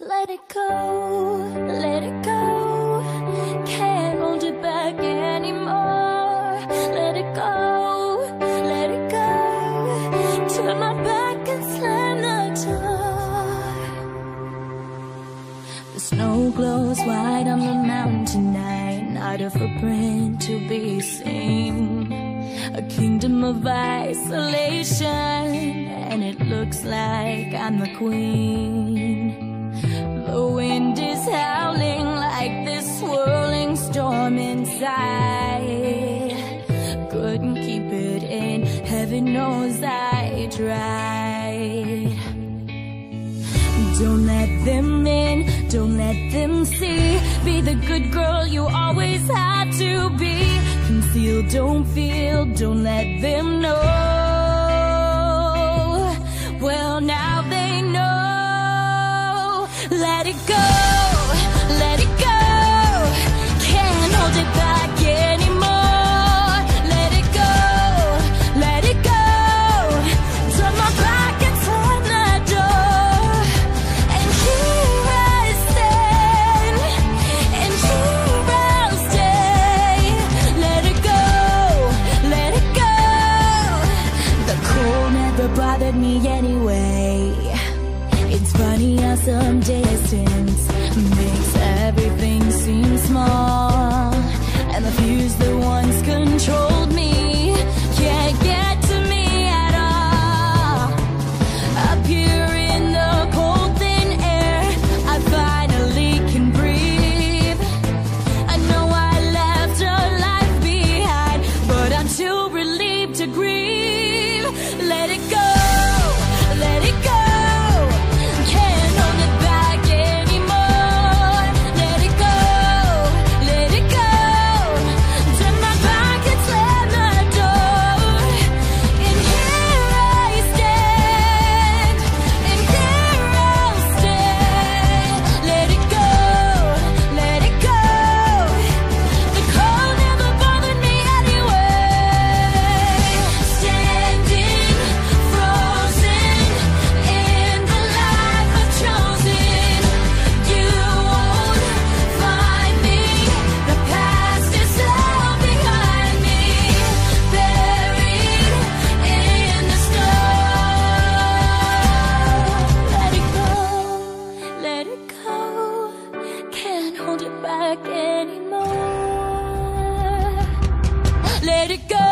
Let it go, let it go. Can't hold it back anymore. Let it go, let it go. Turn my back and slam the door. The snow glows white on the mountain tonight. Not a footprint to be seen. A kingdom of isolation, and it looks like I'm the queen. Inside. Couldn't keep it in, heaven knows I tried. Don't let them in, don't let them see. Be the good girl you always had to be. Conceal, don't feel, don't let them know. bothered me anyway. It's funny how some back anymore. Let it go.